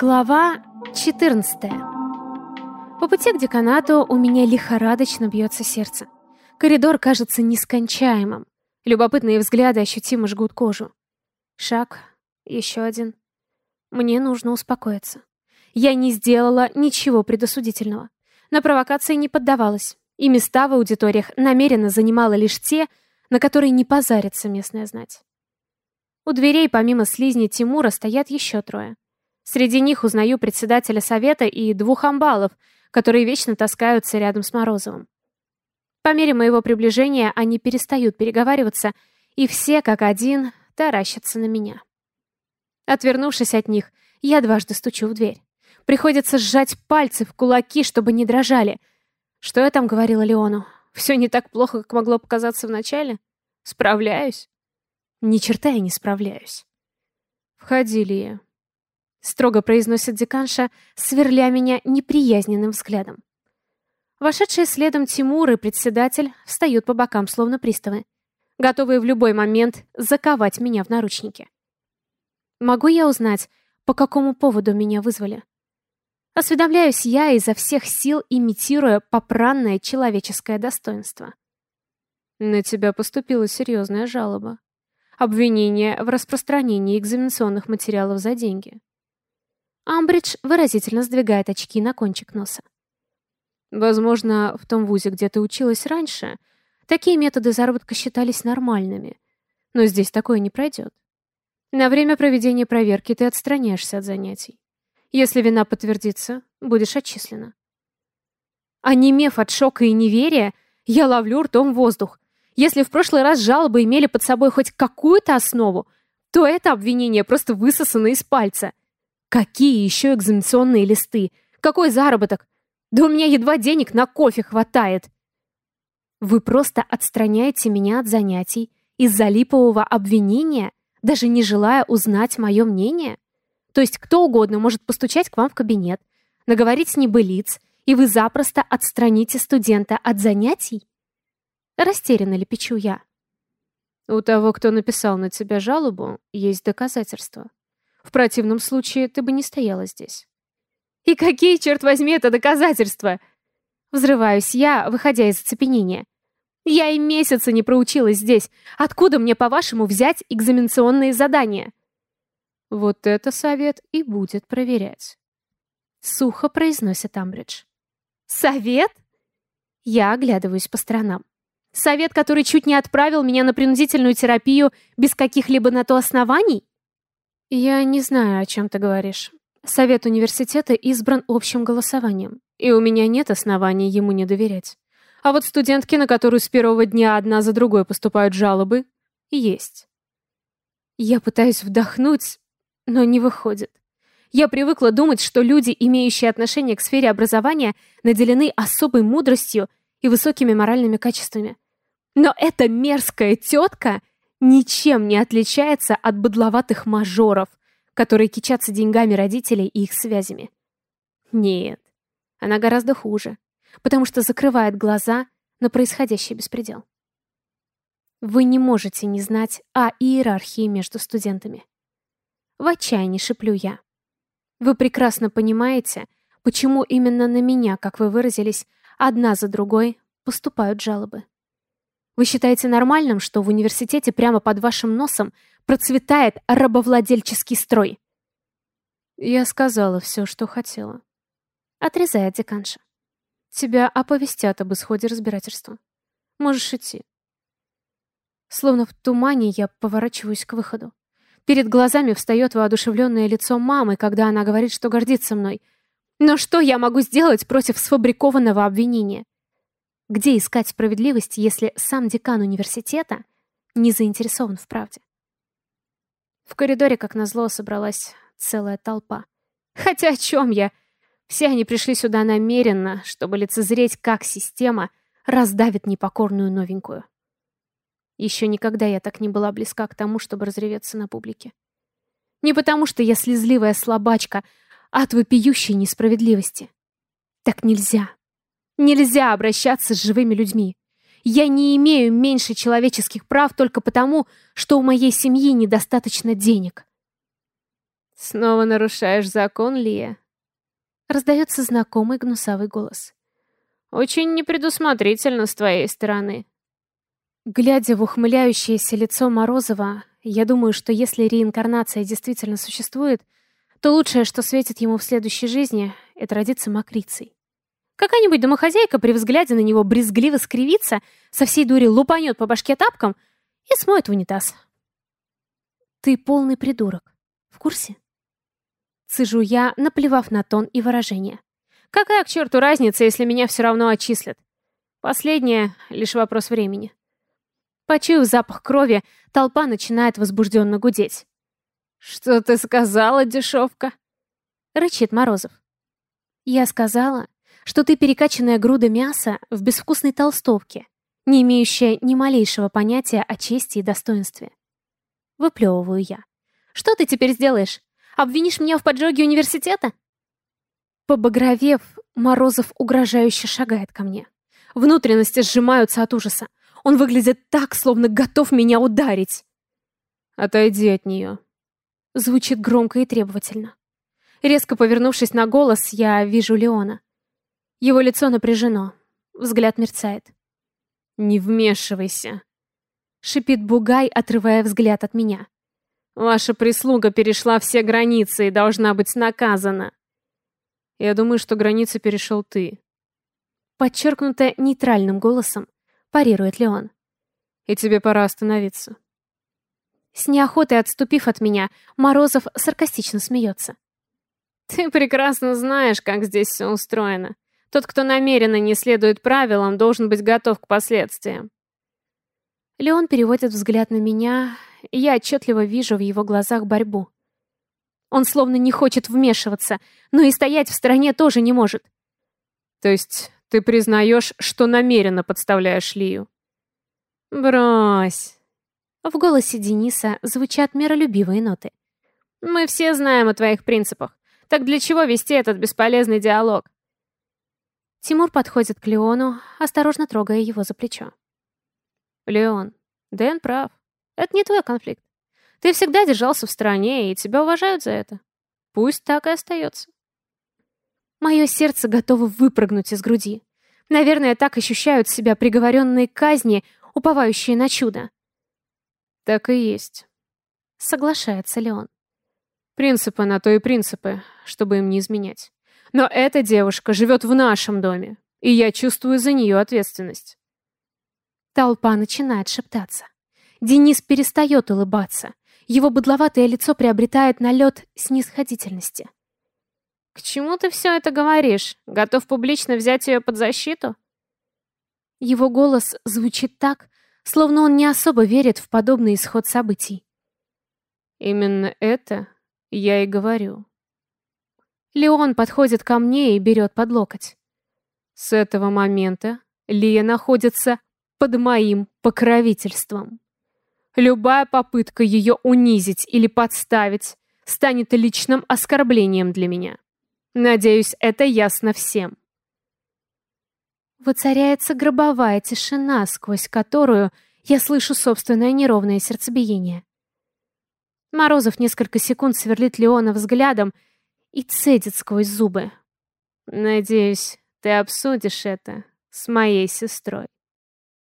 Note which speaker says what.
Speaker 1: Глава 14 По пути к деканату у меня лихорадочно бьется сердце. Коридор кажется нескончаемым. Любопытные взгляды ощутимо жгут кожу. Шаг, еще один. Мне нужно успокоиться. Я не сделала ничего предосудительного. На провокации не поддавалась, и места в аудиториях намеренно занимала лишь те, на которые не позарится местная знать. У дверей помимо слизни Тимура стоят еще трое. Среди них узнаю председателя совета и двух амбалов, которые вечно таскаются рядом с Морозовым. По мере моего приближения они перестают переговариваться, и все, как один, таращатся на меня. Отвернувшись от них, я дважды стучу в дверь. Приходится сжать пальцы в кулаки, чтобы не дрожали. Что я там говорила Леону? Все не так плохо, как могло показаться вначале? Справляюсь? Ни черта я не справляюсь. Входи, Лия. Строго произносит деканша, сверля меня неприязненным взглядом. Вошедшие следом Тимур и председатель встают по бокам, словно приставы, готовые в любой момент заковать меня в наручники. Могу я узнать, по какому поводу меня вызвали? Осведомляюсь я изо всех сил, имитируя попранное человеческое достоинство. На тебя поступила серьезная жалоба. Обвинение в распространении экзаменационных материалов за деньги. Амбридж выразительно сдвигает очки на кончик носа. Возможно, в том вузе, где ты училась раньше, такие методы заработка считались нормальными. Но здесь такое не пройдет. На время проведения проверки ты отстраняешься от занятий. Если вина подтвердится, будешь отчислена. Онемев от шока и неверия, я ловлю ртом воздух. Если в прошлый раз жалобы имели под собой хоть какую-то основу, то это обвинение просто высосано из пальца. Какие еще экзаменационные листы? Какой заработок? Да у меня едва денег на кофе хватает. Вы просто отстраняете меня от занятий из-за липового обвинения, даже не желая узнать мое мнение? То есть кто угодно может постучать к вам в кабинет, наговорить небылиц, и вы запросто отстраните студента от занятий? Растерянно лепечу я. У того, кто написал на тебя жалобу, есть доказательства. В противном случае ты бы не стояла здесь. И какие, черт возьми, это доказательства? Взрываюсь я, выходя из оцепенения. Я и месяца не проучилась здесь. Откуда мне, по-вашему, взять экзаменационные задания? Вот это совет и будет проверять. Сухо произносит Амбридж. Совет? Я оглядываюсь по сторонам. Совет, который чуть не отправил меня на принудительную терапию без каких-либо на то оснований? Я не знаю, о чем ты говоришь. Совет университета избран общим голосованием, и у меня нет оснований ему не доверять. А вот студентки, на которую с первого дня одна за другой поступают жалобы, есть. Я пытаюсь вдохнуть, но не выходит. Я привыкла думать, что люди, имеющие отношение к сфере образования, наделены особой мудростью и высокими моральными качествами. Но эта мерзкая тетка ничем не отличается от быдловатых мажоров, которые кичатся деньгами родителей и их связями. Нет, она гораздо хуже, потому что закрывает глаза на происходящий беспредел. Вы не можете не знать о иерархии между студентами. В отчаянии шеплю я. Вы прекрасно понимаете, почему именно на меня, как вы выразились, одна за другой поступают жалобы. Вы считаете нормальным, что в университете прямо под вашим носом процветает рабовладельческий строй? Я сказала все, что хотела. Отрезает деканша. Тебя оповестят об исходе разбирательства. Можешь идти. Словно в тумане я поворачиваюсь к выходу. Перед глазами встает воодушевленное лицо мамы, когда она говорит, что гордится мной. Но что я могу сделать против сфабрикованного обвинения? Где искать справедливость, если сам декан университета не заинтересован в правде? В коридоре, как назло, собралась целая толпа. Хотя о чем я? Все они пришли сюда намеренно, чтобы лицезреть, как система раздавит непокорную новенькую. Еще никогда я так не была близка к тому, чтобы разреветься на публике. Не потому, что я слезливая слабачка, от вопиющей несправедливости. Так нельзя. Нельзя обращаться с живыми людьми. Я не имею меньше человеческих прав только потому, что у моей семьи недостаточно денег. Снова нарушаешь закон, Лия. Раздается знакомый гнусавый голос. Очень непредусмотрительно с твоей стороны. Глядя в ухмыляющееся лицо Морозова, я думаю, что если реинкарнация действительно существует, то лучшее, что светит ему в следующей жизни, это родиться мокрицей. Какая-нибудь домохозяйка при взгляде на него брезгливо скривится, со всей дури лупанет по башке тапком и смоет в унитаз. Ты полный придурок. В курсе? Цежу я, наплевав на тон и выражение. Какая к черту разница, если меня все равно отчислят? Последнее — лишь вопрос времени. Почуяв запах крови, толпа начинает возбужденно гудеть. «Что ты сказала, дешевка?» — рычит Морозов. «Я сказала, что ты перекачанная груда мяса в безвкусной толстовке, не имеющая ни малейшего понятия о чести и достоинстве. Выплевываю я. Что ты теперь сделаешь? Обвинишь меня в поджоге университета?» Побагровев, Морозов угрожающе шагает ко мне. Внутренности сжимаются от ужаса. Он выглядит так, словно готов меня ударить. «Отойди от нее», — звучит громко и требовательно. Резко повернувшись на голос, я вижу Леона. Его лицо напряжено, взгляд мерцает. «Не вмешивайся», — шипит Бугай, отрывая взгляд от меня. Ваша прислуга перешла все границы и должна быть наказана. Я думаю, что границы перешел ты. Подчеркнуто нейтральным голосом парирует Леон. И тебе пора остановиться. С неохотой отступив от меня, Морозов саркастично смеется. Ты прекрасно знаешь, как здесь все устроено. Тот, кто намеренно не следует правилам, должен быть готов к последствиям. Леон переводит взгляд на меня, и я отчетливо вижу в его глазах борьбу. Он словно не хочет вмешиваться, но и стоять в стороне тоже не может. То есть ты признаешь, что намеренно подставляешь Лию? Брось. В голосе Дениса звучат миролюбивые ноты. Мы все знаем о твоих принципах. Так для чего вести этот бесполезный диалог? Тимур подходит к Леону, осторожно трогая его за плечо. Леон, Дэн прав. Это не твой конфликт. Ты всегда держался в стороне, и тебя уважают за это. Пусть так и остается. Мое сердце готово выпрыгнуть из груди. Наверное, так ощущают себя приговоренные к казни, уповающие на чудо. Так и есть. Соглашается ли он? Принципы на то и принципы, чтобы им не изменять. Но эта девушка живет в нашем доме, и я чувствую за нее ответственность. Толпа начинает шептаться. Денис перестает улыбаться. Его быдловатое лицо приобретает налет снисходительности. «К чему ты все это говоришь? Готов публично взять ее под защиту?» Его голос звучит так, словно он не особо верит в подобный исход событий. «Именно это я и говорю». Леон подходит ко мне и берет под локоть. С этого момента Лия находится под моим покровительством. Любая попытка ее унизить или подставить станет личным оскорблением для меня. Надеюсь, это ясно всем. Воцаряется гробовая тишина, сквозь которую я слышу собственное неровное сердцебиение. Морозов несколько секунд сверлит Леона взглядом и цедит сквозь зубы. «Надеюсь, ты обсудишь это с моей сестрой».